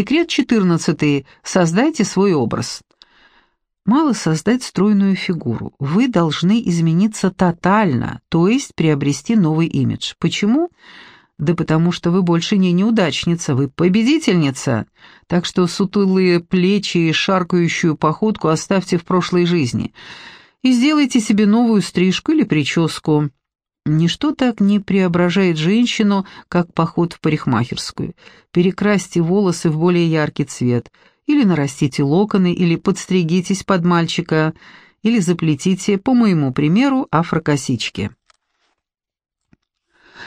Секрет 14. Создайте свой образ. Мало создать стройную фигуру. Вы должны измениться тотально, то есть приобрести новый имидж. Почему? Да потому что вы больше не неудачница, вы победительница. Так что сутулые плечи и шаркающую походку оставьте в прошлой жизни. И сделайте себе новую стрижку или прическу. Ничто так не преображает женщину, как поход в парикмахерскую. Перекрасьте волосы в более яркий цвет, или нарастите локоны, или подстригитесь под мальчика, или заплетите, по моему примеру, афрокосички.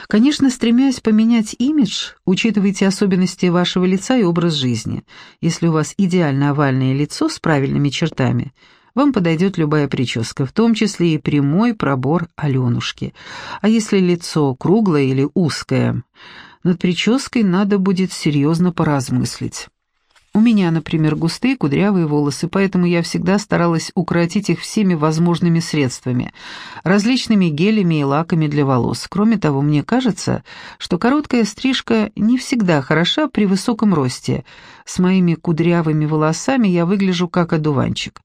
Конечно, стремясь поменять имидж, учитывайте особенности вашего лица и образ жизни. Если у вас идеально овальное лицо с правильными чертами – вам подойдет любая прическа, в том числе и прямой пробор Аленушки. А если лицо круглое или узкое, над прической надо будет серьезно поразмыслить. У меня, например, густые кудрявые волосы, поэтому я всегда старалась укоротить их всеми возможными средствами, различными гелями и лаками для волос. Кроме того, мне кажется, что короткая стрижка не всегда хороша при высоком росте. С моими кудрявыми волосами я выгляжу как одуванчик.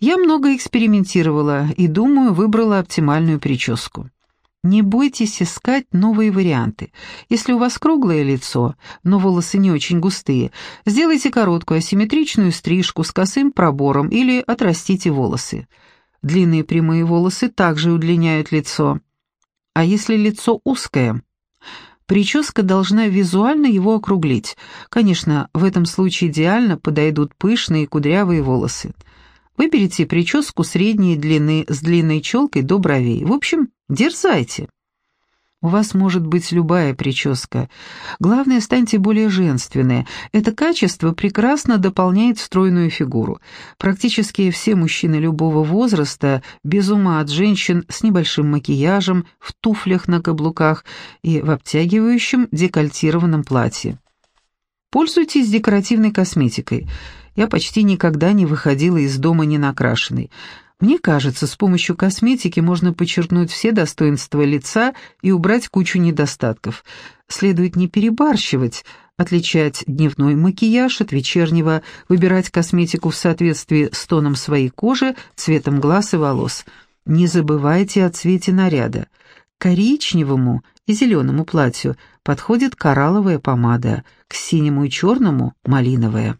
Я много экспериментировала и, думаю, выбрала оптимальную прическу. Не бойтесь искать новые варианты. Если у вас круглое лицо, но волосы не очень густые, сделайте короткую асимметричную стрижку с косым пробором или отрастите волосы. Длинные прямые волосы также удлиняют лицо. А если лицо узкое? Прическа должна визуально его округлить. Конечно, в этом случае идеально подойдут пышные кудрявые волосы. Выберите прическу средней длины с длинной челкой до бровей. В общем, дерзайте. У вас может быть любая прическа. Главное, станьте более женственной. Это качество прекрасно дополняет стройную фигуру. Практически все мужчины любого возраста без ума от женщин с небольшим макияжем, в туфлях на каблуках и в обтягивающем декольтированном платье. Пользуйтесь декоративной косметикой – я почти никогда не выходила из дома не накрашенной. Мне кажется, с помощью косметики можно подчеркнуть все достоинства лица и убрать кучу недостатков. Следует не перебарщивать, отличать дневной макияж от вечернего, выбирать косметику в соответствии с тоном своей кожи, цветом глаз и волос. Не забывайте о цвете наряда. Коричневому и зеленому платью подходит коралловая помада, к синему и черному – малиновая.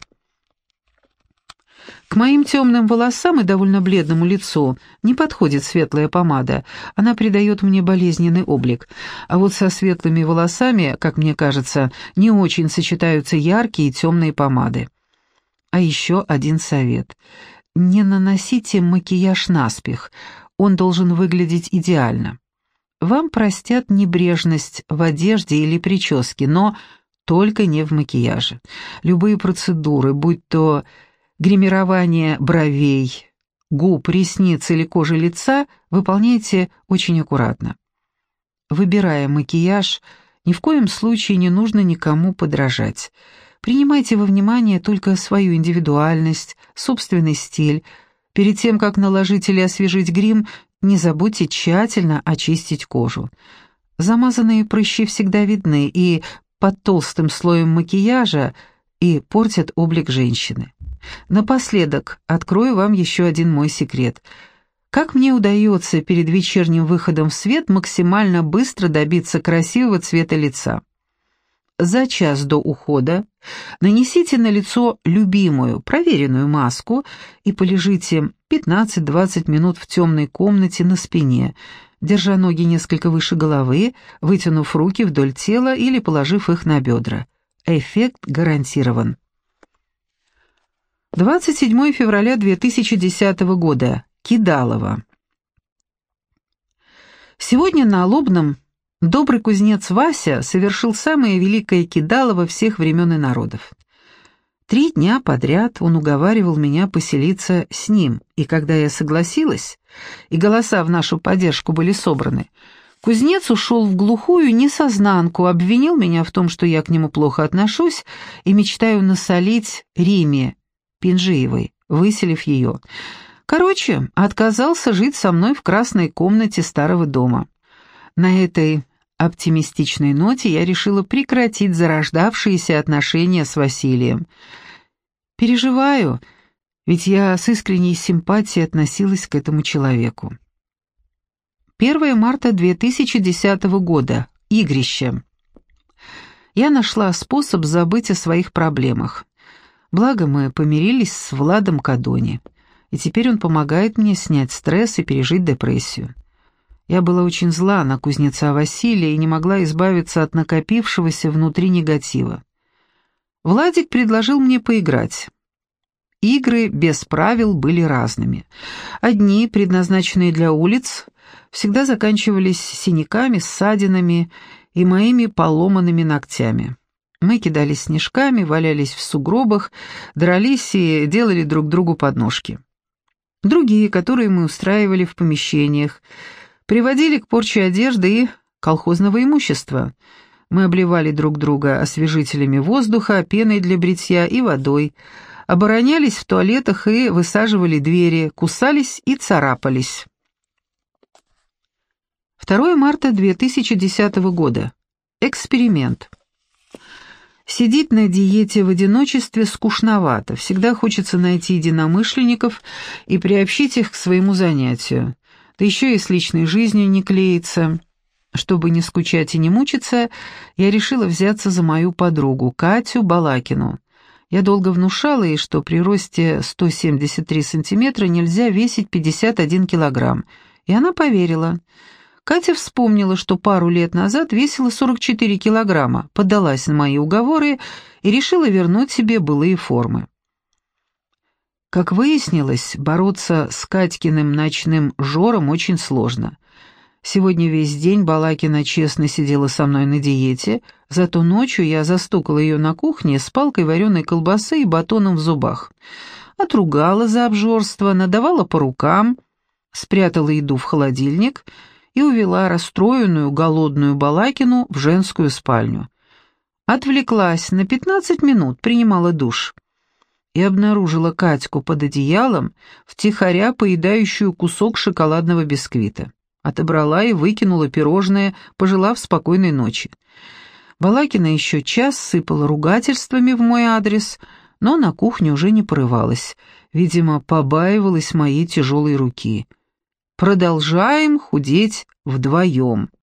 К моим темным волосам и довольно бледному лицу не подходит светлая помада, она придает мне болезненный облик. А вот со светлыми волосами, как мне кажется, не очень сочетаются яркие и темные помады. А еще один совет. Не наносите макияж наспех, он должен выглядеть идеально. Вам простят небрежность в одежде или прическе, но только не в макияже. Любые процедуры, будь то Гримирование бровей, губ, ресниц или кожи лица выполняйте очень аккуратно. Выбирая макияж, ни в коем случае не нужно никому подражать. Принимайте во внимание только свою индивидуальность, собственный стиль. Перед тем, как наложить или освежить грим, не забудьте тщательно очистить кожу. Замазанные прыщи всегда видны и под толстым слоем макияжа и портят облик женщины. Напоследок открою вам еще один мой секрет. Как мне удается перед вечерним выходом в свет максимально быстро добиться красивого цвета лица? За час до ухода нанесите на лицо любимую, проверенную маску и полежите 15-20 минут в темной комнате на спине, держа ноги несколько выше головы, вытянув руки вдоль тела или положив их на бедра. Эффект гарантирован. 27 февраля 2010 года. Кидалово. Сегодня на Лобном добрый кузнец Вася совершил самое великое кидалово всех времен и народов. Три дня подряд он уговаривал меня поселиться с ним, и когда я согласилась, и голоса в нашу поддержку были собраны, кузнец ушел в глухую несознанку, обвинил меня в том, что я к нему плохо отношусь и мечтаю насолить Риме, Пинжиевой, выселив ее. Короче, отказался жить со мной в красной комнате старого дома. На этой оптимистичной ноте я решила прекратить зарождавшиеся отношения с Василием. Переживаю, ведь я с искренней симпатией относилась к этому человеку. 1 марта 2010 года. Игрище. Я нашла способ забыть о своих проблемах. Благо мы помирились с Владом Кадони, и теперь он помогает мне снять стресс и пережить депрессию. Я была очень зла на кузнеца Василия и не могла избавиться от накопившегося внутри негатива. Владик предложил мне поиграть. Игры без правил были разными. Одни, предназначенные для улиц, всегда заканчивались синяками, ссадинами и моими поломанными ногтями. Мы кидались снежками, валялись в сугробах, дрались и делали друг другу подножки. Другие, которые мы устраивали в помещениях, приводили к порче одежды и колхозного имущества. Мы обливали друг друга освежителями воздуха, пеной для бритья и водой, оборонялись в туалетах и высаживали двери, кусались и царапались. 2 марта 2010 года. Эксперимент. Сидеть на диете в одиночестве скучновато, всегда хочется найти единомышленников и приобщить их к своему занятию да еще и с личной жизнью не клеится. Чтобы не скучать и не мучиться, я решила взяться за мою подругу, Катю Балакину. Я долго внушала ей, что при росте 173 сантиметра нельзя весить 51 килограмм, и она поверила. Катя вспомнила, что пару лет назад весила 44 килограмма, поддалась на мои уговоры и решила вернуть себе былые формы. Как выяснилось, бороться с Катькиным ночным жором очень сложно. Сегодня весь день Балакина честно сидела со мной на диете, зато ночью я застукала ее на кухне с палкой вареной колбасы и батоном в зубах. Отругала за обжорство, надавала по рукам, спрятала еду в холодильник и увела расстроенную, голодную Балакину в женскую спальню. Отвлеклась на пятнадцать минут, принимала душ и обнаружила Катьку под одеялом, втихаря поедающую кусок шоколадного бисквита. Отобрала и выкинула пирожное, пожелав спокойной ночи. Балакина еще час сыпала ругательствами в мой адрес, но на кухню уже не порывалась, видимо, побаивалась моей тяжелой руки. Продолжаем худеть вдвоем.